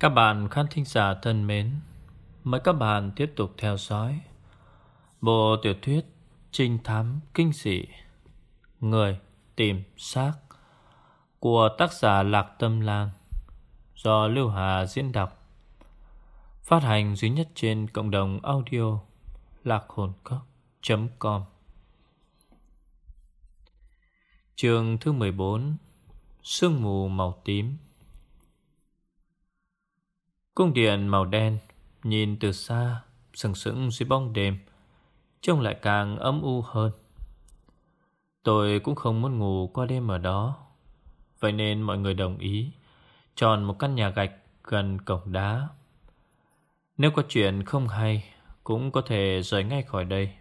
Các bạn khán thính giả thân mến, mời các bạn tiếp tục theo dõi bộ tiểu thuyết Trinh thám kinh dị Người tìm xác của tác giả Lạc Tâm Lang do Lưu Hà diễn đọc. Phát hành duy nhất trên cộng đồng audio lạc hồn cốc.com Chương thứ 14 Sương mù màu tím Cung điện màu đen Nhìn từ xa, Sừng sững dưới bóng đêm, Trông lại càng ấm u hơn. Tôi cũng không muốn ngủ qua đêm ở đó. Vậy nên mọi người đồng ý Chọn một căn nhà gạch gần cổng đá. Nếu có chuyện không hay, Cũng có thể rời ngay khỏi đây.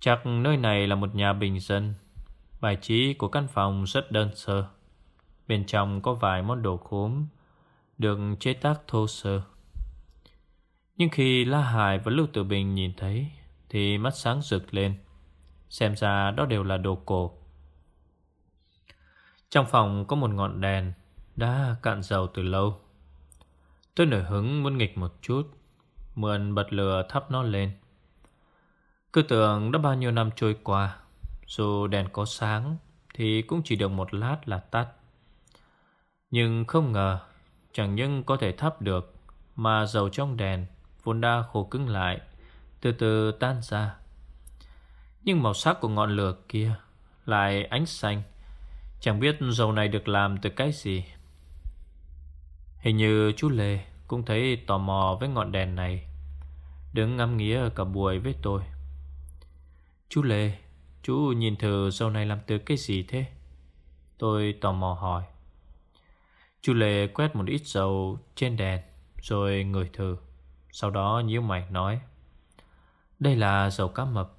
Chắc nơi này là một nhà bình dân. Bài trí của căn phòng rất đơn sơ. Bên trong có vài món đồ khốm được chế tác thô sơ. Nhưng khi La Hải và Lưu Tử Bình nhìn thấy thì mắt sáng rực lên. Xem ra đó đều là đồ cổ. Trong phòng có một ngọn đèn đã cạn dầu từ lâu. Tôi nổi hứng muốn nghịch một chút, mượn bật lửa thắp nó lên. Cứ tưởng đã bao nhiêu năm trôi qua, dù đèn có sáng thì cũng chỉ được một lát là tắt. Nhưng không ngờ Chẳng những có thể thắp được, Mà dầu trong đèn, Vốn đã khô cứng lại, Từ từ tan ra. Nhưng màu sắc của ngọn lửa kia Lại ánh xanh, Chẳng biết dầu này được làm từ cái gì. Hình như chú Lê Cũng thấy tò mò với ngọn đèn này, Đứng ngắm nghía cả buổi với tôi. Chú Lê, Chú nhìn thử dầu này làm từ cái gì thế? Tôi tò mò hỏi chu Lê quét một ít dầu trên đèn, Rồi ngửi thử. Sau đó nhíu mày nói, Đây là dầu cá mập,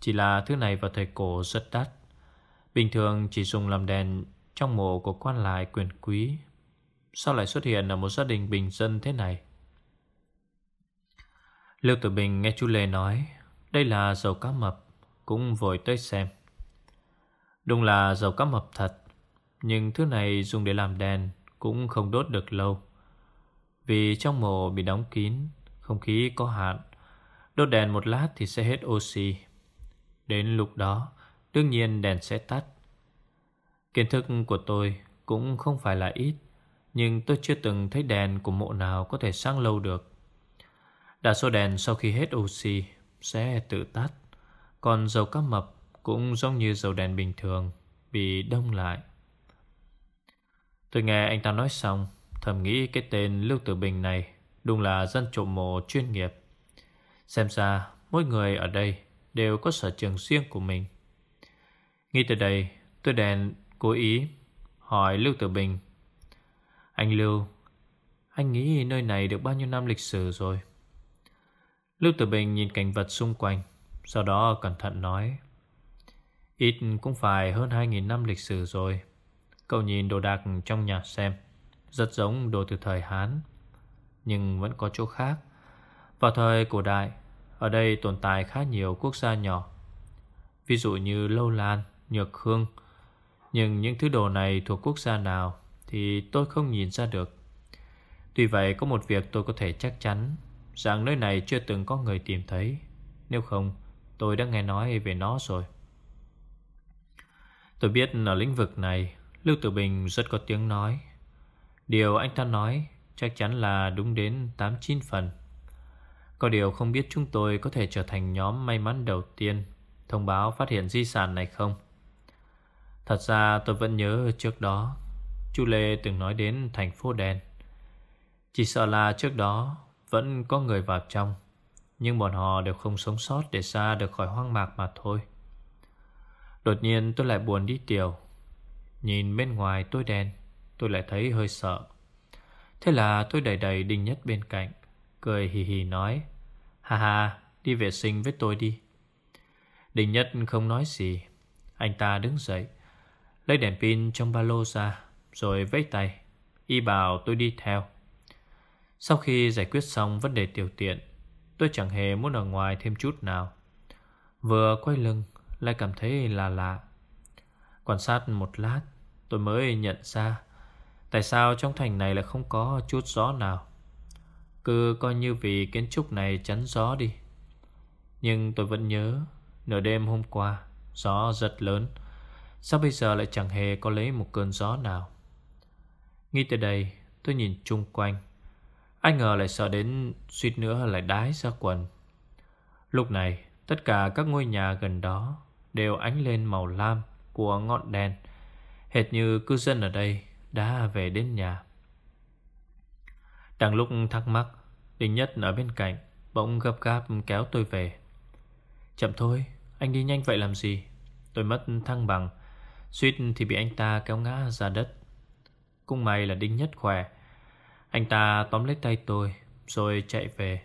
Chỉ là thứ này vào thời cổ rất đắt. Bình thường chỉ dùng làm đèn Trong mộ của quan lại quyền quý. Sao lại xuất hiện ở một gia đình bình dân thế này? Lưu Tử Bình nghe chú Lê nói, Đây là dầu cá mập, Cũng vội tới xem. Đúng là dầu cá mập thật, Nhưng thứ này dùng để làm đèn cũng không đốt được lâu. Vì trong mộ bị đóng kín, không khí có hạn, đốt đèn một lát thì sẽ hết oxy. Đến lúc đó, đương nhiên đèn sẽ tắt. Kiến thức của tôi cũng không phải là ít, nhưng tôi chưa từng thấy đèn của mộ nào có thể sáng lâu được. Đa số đèn sau khi hết oxy sẽ tự tắt, còn dầu cá mập cũng giống như dầu đèn bình thường, bị đông lại. Tôi nghe anh ta nói xong, Thầm nghĩ cái tên Lưu Tử Bình này Đúng là dân trộm mộ chuyên nghiệp. Xem ra mỗi người ở đây Đều có sở trường riêng của mình. Nghĩ từ đây, Tôi đèn cố ý Hỏi Lưu Tử Bình. Anh Lưu, Anh nghĩ nơi này được bao nhiêu năm lịch sử rồi? Lưu Tử Bình nhìn cảnh vật xung quanh, Sau đó cẩn thận nói. Ít cũng phải hơn 2.000 năm lịch sử rồi. Cậu nhìn đồ đạc trong nhà xem Rất giống đồ từ thời Hán Nhưng vẫn có chỗ khác. Vào thời cổ đại Ở đây tồn tại khá nhiều quốc gia nhỏ Ví dụ như Lâu Lan, Nhược Khương Nhưng những thứ đồ này thuộc quốc gia nào Thì tôi không nhìn ra được. Tuy vậy có một việc tôi có thể chắc chắn Rằng nơi này chưa từng có người tìm thấy. Nếu không tôi đã nghe nói về nó rồi. Tôi biết ở lĩnh vực này Lưu Tử Bình rất có tiếng nói. Điều anh ta nói Chắc chắn là đúng đến 8-9 phần. Có điều không biết chúng tôi Có thể trở thành nhóm may mắn đầu tiên Thông báo phát hiện di sản này không? Thật ra tôi vẫn nhớ trước đó, Chu Lê từng nói đến thành phố đen. Chỉ sợ là trước đó Vẫn có người vào trong, Nhưng bọn họ đều không sống sót Để xa được khỏi hoang mạc mà thôi. Đột nhiên tôi lại buồn đi tiểu. Nhìn bên ngoài tối đen, Tôi lại thấy hơi sợ. Thế là tôi đẩy đẩy Đinh Nhất bên cạnh, Cười hì hì nói Hà hà đi vệ sinh với tôi đi. Đinh Nhất không nói gì. Anh ta đứng dậy, Lấy đèn pin trong ba lô ra, Rồi vẫy tay, Y bảo tôi đi theo. Sau khi giải quyết xong vấn đề tiểu tiện, Tôi chẳng hề muốn ở ngoài thêm chút nào. Vừa quay lưng, Lại cảm thấy là lạ. Quan sát một lát Tôi mới nhận ra. Tại sao trong thành này lại không có chút gió nào? Cứ coi như vì kiến trúc này chắn gió đi. Nhưng tôi vẫn nhớ, Nửa đêm hôm qua, Gió rất lớn. Sao bây giờ lại chẳng hề có lấy một cơn gió nào? Nghĩ tới đây, Tôi nhìn chung quanh. Anh ngờ lại sợ đến suýt nữa lại đái ra quần. Lúc này, Tất cả các ngôi nhà gần đó Đều ánh lên màu lam Của ngọn đèn. Hệt như cư dân ở đây Đã về đến nhà. Đang lúc thắc mắc Đinh Nhất ở bên cạnh Bỗng gấp gáp kéo tôi về. Chậm thôi, Anh đi nhanh vậy làm gì? Tôi mất thăng bằng, Suýt thì bị anh ta kéo ngã ra đất. Cũng may là Đinh Nhất khỏe. Anh ta tóm lấy tay tôi Rồi chạy về.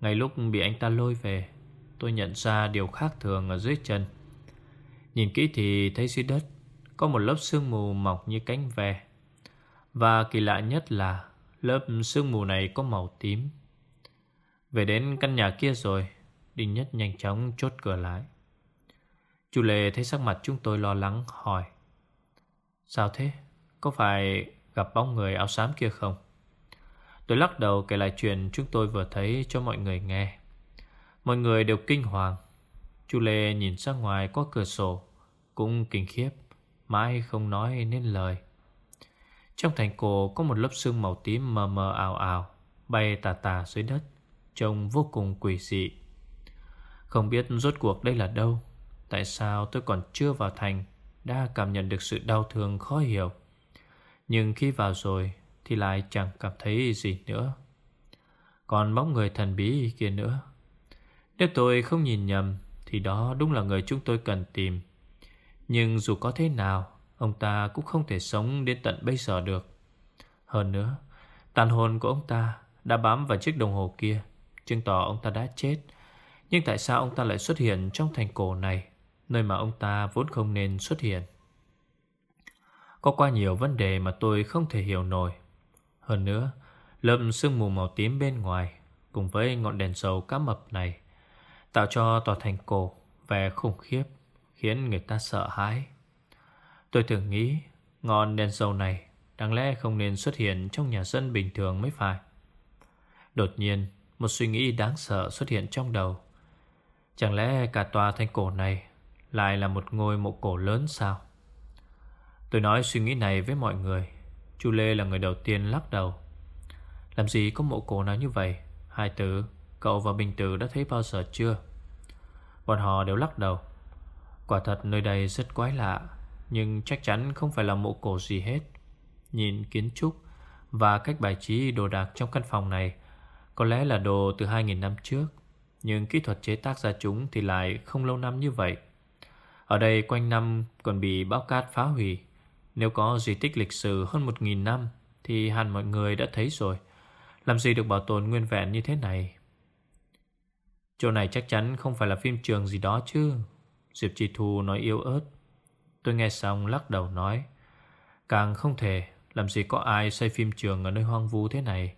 Ngay lúc bị anh ta lôi về, Tôi nhận ra điều khác thường ở dưới chân. Nhìn kỹ thì thấy dưới đất có một lớp sương mù mọc như cánh ve. Và kỳ lạ nhất là Lớp sương mù này có màu tím. Về đến căn nhà kia rồi Đinh Nhất nhanh chóng chốt cửa lại. Chu Lê thấy sắc mặt chúng tôi lo lắng, hỏi, Sao thế? Có phải gặp bóng người áo xám kia không? Tôi lắc đầu kể lại chuyện chúng tôi vừa thấy cho mọi người nghe. Mọi người đều kinh hoàng. Chu Lê nhìn ra ngoài qua cửa sổ, Cũng kinh khiếp. Mãi không nói nên lời. Trong thành cổ có một lớp sương màu tím mờ mờ ảo ảo, Bay tà tà dưới đất, Trông vô cùng quỷ dị. Không biết rốt cuộc đây là đâu, Tại sao tôi còn chưa vào thành Đã cảm nhận được sự đau thương khó hiểu. Nhưng khi vào rồi Thì lại chẳng cảm thấy gì nữa. Còn bóng người thần bí kia nữa. Nếu tôi không nhìn nhầm Thì đó đúng là người chúng tôi cần tìm. Nhưng dù có thế nào, Ông ta cũng không thể sống đến tận bây giờ được. Hơn nữa, Tàn hồn của ông ta đã bám vào chiếc đồng hồ kia, Chứng tỏ ông ta đã chết. Nhưng tại sao ông ta lại xuất hiện trong thành cổ này, Nơi mà ông ta vốn không nên xuất hiện? Có qua nhiều vấn đề mà tôi không thể hiểu nổi. Hơn nữa, Lớp sương mù màu tím bên ngoài Cùng với ngọn đèn dầu cá mập này Tạo cho tòa thành cổ Vẻ khủng khiếp. Khiến người ta sợ hãi. Tôi thường nghĩ, Ngọn đèn dầu này Đáng lẽ không nên xuất hiện trong nhà dân bình thường mới phải. Đột nhiên, Một suy nghĩ đáng sợ xuất hiện trong đầu. Chẳng lẽ cả tòa thành cổ này lại là một ngôi mộ cổ lớn sao? Tôi nói suy nghĩ này với mọi người. Chu Lê là người đầu tiên lắc đầu. Làm gì có mộ cổ nào như vậy? Hai tử, Cậu và Bình Tử đã thấy bao giờ chưa? Bọn họ đều lắc đầu. Quả thật nơi đây rất quái lạ, Nhưng chắc chắn không phải là mộ cổ gì hết. Nhìn kiến trúc Và cách bài trí đồ đạc trong căn phòng này, Có lẽ là đồ từ 2.000 năm trước, Nhưng kỹ thuật chế tác ra chúng Thì lại không lâu năm như vậy. Ở đây quanh năm còn bị bão cát phá hủy. Nếu có di tích lịch sử hơn 1.000 năm Thì hẳn mọi người đã thấy rồi. Làm gì được bảo tồn nguyên vẹn như thế này? Chỗ này chắc chắn không phải là phim trường gì đó chứ. Diệp Chi Thu nói yếu ớt. Tôi nghe xong lắc đầu nói, Càng không thể, Làm gì có ai xây phim trường ở nơi hoang vu thế này.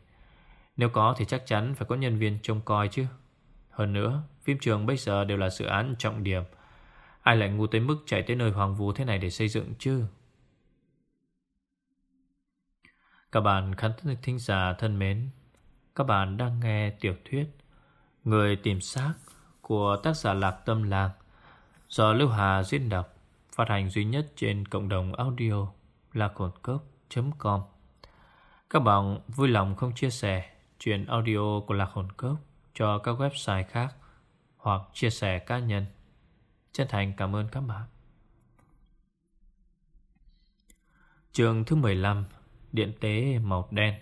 Nếu có thì chắc chắn phải có nhân viên trông coi chứ. Hơn nữa, Phim trường bây giờ đều là dự án trọng điểm. Ai lại ngu tới mức chạy tới nơi hoang vu thế này để xây dựng chứ? Các bạn khán thính giả thân mến, Các bạn đang nghe tiểu thuyết Người tìm xác của tác giả Lạc Tâm Làng do Lưu Hà diễn đọc, phát hành duy nhất trên cộng đồng audio là cổn cốc.com Các bạn vui lòng không chia sẻ chuyện audio của Lạc Hồn Cốc cho các website khác hoặc chia sẻ cá nhân. Chân thành cảm ơn các bạn. Trường thứ 15 Điện tế màu đen.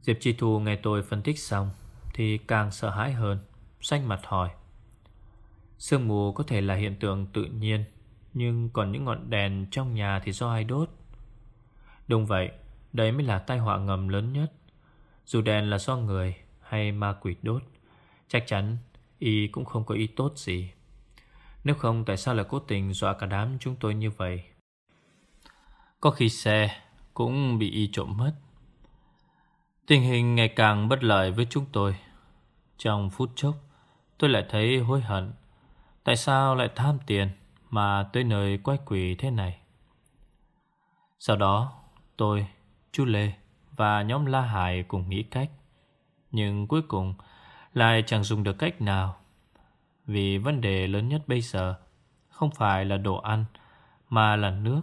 Diệp Chi Thu nghe tôi phân tích xong Thì càng sợ hãi hơn, Xanh mặt hỏi. Sương mù có thể là hiện tượng tự nhiên, Nhưng còn những ngọn đèn trong nhà thì do ai đốt? Đúng vậy, Đấy mới là tai họa ngầm lớn nhất. Dù đèn là do người hay ma quỷ đốt, Chắc chắn Y cũng không có ý tốt gì. Nếu không, tại sao lại cố tình dọa cả đám chúng tôi như vậy? Có khi xe cũng bị Y trộm mất. Tình hình ngày càng bất lợi với chúng tôi. Trong phút chốc, Tôi lại thấy hối hận. Tại sao lại tham tiền Mà tới nơi quay quỷ thế này? Sau đó tôi, chú Lê và nhóm La Hải cùng nghĩ cách Nhưng cuối cùng lại chẳng dùng được cách nào. Vì vấn đề lớn nhất bây giờ Không phải là đồ ăn Mà là nước.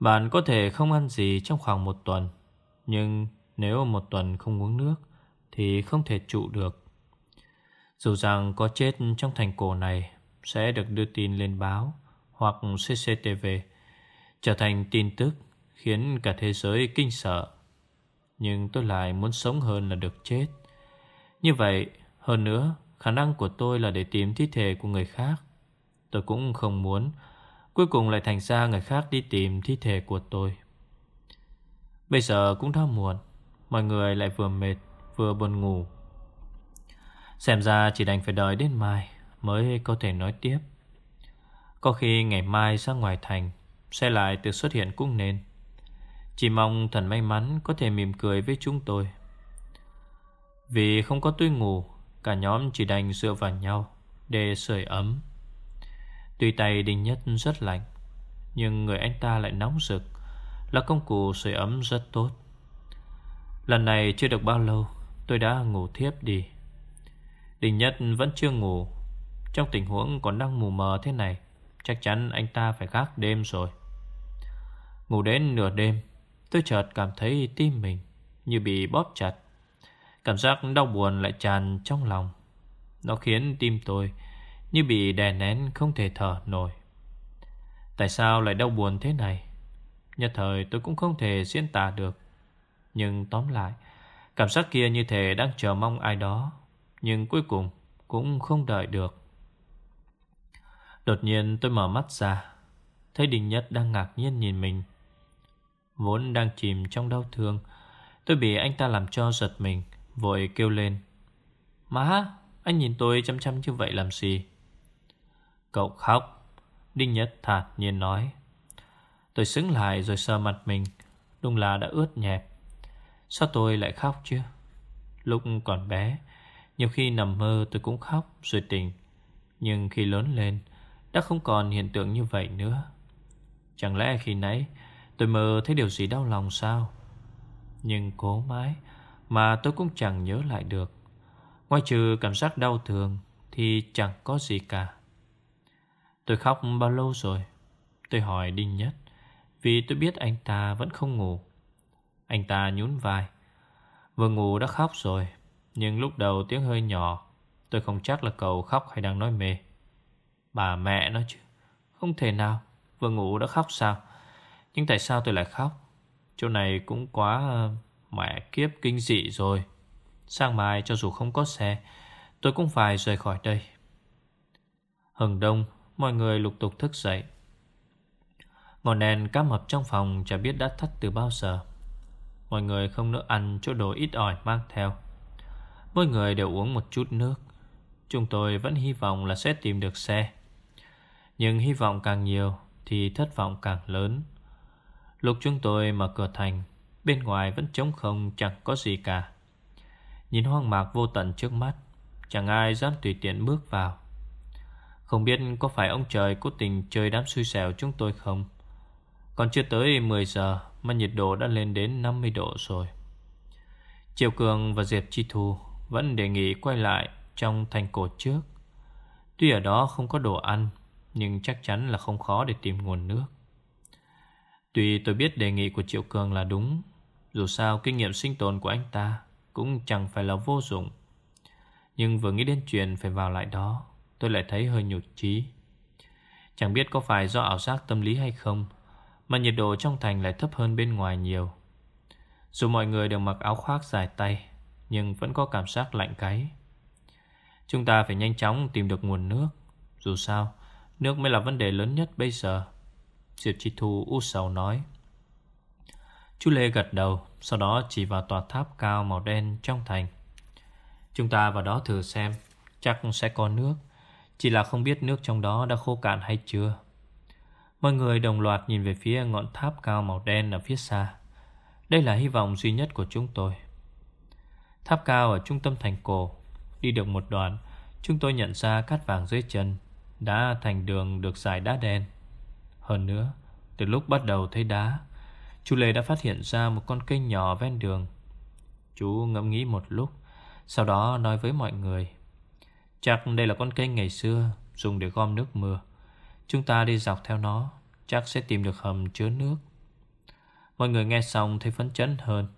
Bạn có thể không ăn gì trong khoảng một tuần Nhưng nếu một tuần không uống nước Thì không thể trụ được. Dù rằng có chết trong thành cổ này Sẽ được đưa tin lên báo Hoặc CCTV Trở thành tin tức Khiến cả thế giới kinh sợ. Nhưng tôi lại muốn sống hơn là được chết. Như vậy, Hơn nữa, Khả năng của tôi là để tìm thi thể của người khác. Tôi cũng không muốn Cuối cùng lại thành ra người khác đi tìm thi thể của tôi. Bây giờ cũng đã muộn, Mọi người lại vừa mệt, Vừa buồn ngủ. Xem ra chỉ đành phải đợi đến mai Mới có thể nói tiếp. Có khi ngày mai ra ngoài thành Sẽ lại tự xuất hiện cũng nên. Chỉ mong thần may mắn Có thể mỉm cười với chúng tôi. Vì không có túi ngủ, Cả nhóm chỉ đành dựa vào nhau Để sưởi ấm. Tuy tay Đinh Nhất rất lạnh, Nhưng người anh ta lại nóng rực, Là công cụ sưởi ấm rất tốt. Lần này chưa được bao lâu, Tôi đã ngủ thiếp đi. Đình Nhất vẫn chưa ngủ. Trong tình huống còn đang mù mờ thế này, Chắc chắn anh ta phải gác đêm rồi. Ngủ đến nửa đêm, Tôi chợt cảm thấy tim mình Như bị bóp chặt. Cảm giác đau buồn lại tràn trong lòng. Nó khiến tim tôi Như bị đè nén không thể thở nổi. Tại sao lại đau buồn thế này? Nhất thời tôi cũng không thể diễn tả được. Nhưng tóm lại, Cảm giác kia như thể đang chờ mong ai đó nhưng cuối cùng cũng không đợi được. Đột nhiên tôi mở mắt ra Thấy Đình Nhất đang ngạc nhiên nhìn mình. Vốn đang chìm trong đau thương Tôi bị anh ta làm cho giật mình Vội kêu lên. Má, anh nhìn tôi chăm chăm như vậy làm gì? Cậu khóc Đinh Nhất thản nhiên nói. Tôi xứng lại rồi sờ mặt mình Đúng là đã ướt nhẹp. Sao tôi lại khóc chứ? Lúc còn bé nhiều khi nằm mơ tôi cũng khóc rồi tỉnh. Nhưng khi lớn lên, Đã không còn hiện tượng như vậy nữa. Chẳng lẽ khi nãy Tôi mơ thấy điều gì đau lòng sao? Nhưng cố mãi Mà tôi cũng chẳng nhớ lại được. Ngoài trừ cảm giác đau thường Thì chẳng có gì cả. Tôi khóc bao lâu rồi? Tôi hỏi Đinh Nhất, Vì tôi biết anh ta vẫn không ngủ. Anh ta nhún vai. Vừa ngủ đã khóc rồi nhưng lúc đầu tiếng hơi nhỏ, Tôi không chắc là cậu khóc hay đang nói mê. Bà mẹ nói chứ, Không thể nào, Vừa ngủ đã khóc sao? Nhưng tại sao tôi lại khóc? Chỗ này cũng quá ờ, Mẹ kiếp kinh dị rồi. Sang mai cho dù không có xe, Tôi cũng phải rời khỏi đây. Hừng đông, Mọi người lục tục thức dậy. Ngọn đèn cá mập trong phòng Chả biết đã thắt từ bao giờ. Mọi người không nỡ ăn chỗ đồ ít ỏi mang theo. Mỗi người đều uống một chút nước. Chúng tôi vẫn hy vọng là sẽ tìm được xe. Nhưng hy vọng càng nhiều Thì thất vọng càng lớn. Lúc chúng tôi mở cửa thành, Bên ngoài vẫn trống không, chẳng có gì cả. Nhìn hoang mạc vô tận trước mắt, Chẳng ai dám tùy tiện bước vào. Không biết có phải ông trời cố tình chơi đám xui xẻo chúng tôi không? Còn chưa tới 10 giờ Mà nhiệt độ đã lên đến 50 độ rồi. Triều Cường và Diệp Chi Thu vẫn đề nghị quay lại Trong thành cổ trước. Tuy ở đó không có đồ ăn, Nhưng chắc chắn là không khó để tìm nguồn nước. Tuy tôi biết đề nghị của Triệu Cường là đúng, Dù sao kinh nghiệm sinh tồn của anh ta Cũng chẳng phải là vô dụng. Nhưng vừa nghĩ đến chuyện phải vào lại đó, Tôi lại thấy hơi nhụt chí. Chẳng biết có phải do ảo giác tâm lý hay không, Mà nhiệt độ trong thành lại thấp hơn bên ngoài nhiều. Dù mọi người đều mặc áo khoác dài tay nhưng vẫn có cảm giác lạnh gáy. Chúng ta phải nhanh chóng tìm được nguồn nước. Dù sao, Nước mới là vấn đề lớn nhất bây giờ, Diệp Chi Thu u sầu nói. Chú Lê gật đầu, Sau đó chỉ vào tòa tháp cao màu đen trong thành. Chúng ta vào đó thử xem, Chắc sẽ có nước, Chỉ là không biết nước trong đó đã khô cạn hay chưa. Mọi người đồng loạt nhìn về phía ngọn tháp cao màu đen ở phía xa. Đây là hy vọng duy nhất của chúng tôi. Tháp cao ở trung tâm thành cổ. Đi được một đoạn, Chúng tôi nhận ra cát vàng dưới chân Đã thành đường được dài đá đen. Hơn nữa, Từ lúc bắt đầu thấy đá Chú Lê đã phát hiện ra một con kênh nhỏ ven đường. Chú ngẫm nghĩ một lúc, Sau đó nói với mọi người, Chắc đây là con kênh ngày xưa Dùng để gom nước mưa. Chúng ta đi dọc theo nó, Chắc sẽ tìm được hầm chứa nước. Mọi người nghe xong thấy phấn chấn hơn.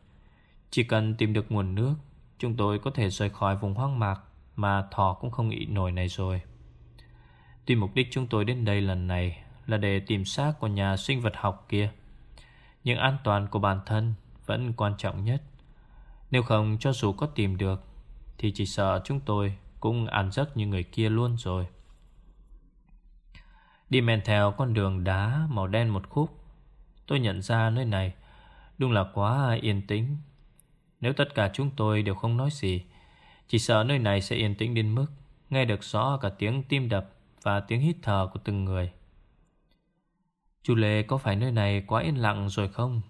Chỉ cần tìm được nguồn nước Chúng tôi có thể rời khỏi vùng hoang mạc Mà thỏ cũng không nghĩ nổi này rồi. Tuy mục đích chúng tôi đến đây lần này Là để tìm xác của nhà sinh vật học kia, Nhưng an toàn của bản thân Vẫn quan trọng nhất. Nếu không, cho dù có tìm được, Thì chỉ sợ chúng tôi Cũng ăn giấc như người kia luôn rồi. Đi men theo con đường đá màu đen một khúc, Tôi nhận ra nơi này Đúng là quá yên tĩnh. Nếu tất cả chúng tôi đều không nói gì, Chỉ sợ nơi này sẽ yên tĩnh đến mức Nghe được rõ cả tiếng tim đập Và tiếng hít thở của từng người. Chú Lê có phải nơi này quá yên lặng rồi không?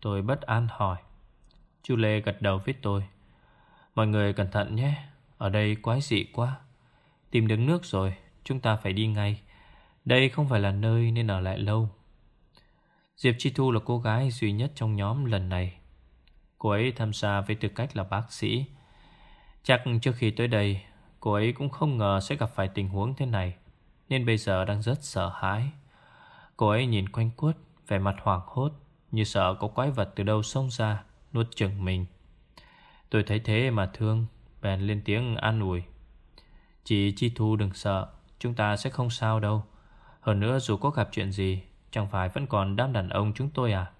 Tôi bất an hỏi. Chú Lê gật đầu với tôi. Mọi người cẩn thận nhé, Ở đây quái dị quá. Tìm được nước rồi, Chúng ta phải đi ngay. Đây không phải là nơi nên ở lại lâu. Diệp Chi Thu là cô gái duy nhất trong nhóm lần này. Cô ấy tham gia với tư cách là bác sĩ. Chắc trước khi tới đây, cô ấy cũng không ngờ sẽ gặp phải tình huống thế này, nên bây giờ đang rất sợ hãi. Cô ấy nhìn quanh quất, vẻ mặt hoảng hốt, như sợ có quái vật từ đâu xông ra, nuốt chừng mình. Tôi thấy thế mà thương, bèn lên tiếng an ủi. Chị Chi Thu đừng sợ, chúng ta sẽ không sao đâu. Hơn nữa dù có gặp chuyện gì Chẳng phải vẫn còn đám đàn ông chúng tôi à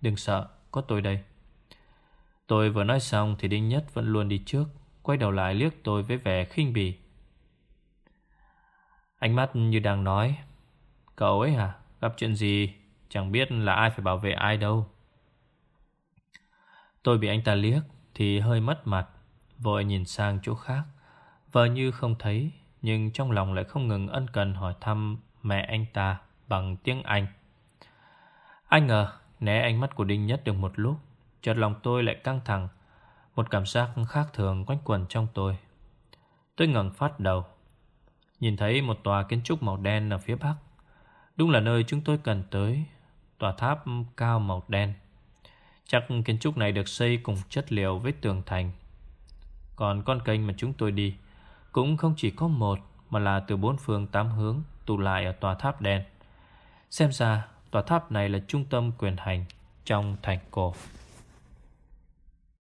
Đừng sợ có tôi đây Tôi vừa nói xong thì Đinh Nhất vẫn luôn đi trước, Quay đầu lại liếc tôi với vẻ khinh bỉ. Ánh mắt như đang nói, Cậu ấy à Gặp chuyện gì? Chẳng biết là ai phải bảo vệ ai đâu. Tôi bị anh ta liếc Thì hơi mất mặt, Vội nhìn sang chỗ khác. Vờ như không thấy, Nhưng trong lòng lại không ngừng ân cần hỏi thăm mẹ anh ta bằng tiếng Anh. anh ngờ, né ánh mắt của Đinh Nhất được một lúc Chợt lòng tôi lại căng thẳng. Một cảm giác khác thường quanh quẩn trong tôi. Tôi ngẩng phát đầu. Nhìn thấy một tòa kiến trúc màu đen ở phía bắc. Đúng là nơi chúng tôi cần tới. Tòa tháp cao màu đen. Chắc kiến trúc này được xây cùng chất liệu với tường thành. Còn con kênh mà chúng tôi đi Cũng không chỉ có một, Mà là từ bốn phương tám hướng tụ lại ở tòa tháp đen. Xem ra Tòa tháp này là trung tâm quyền hành trong thành cổ.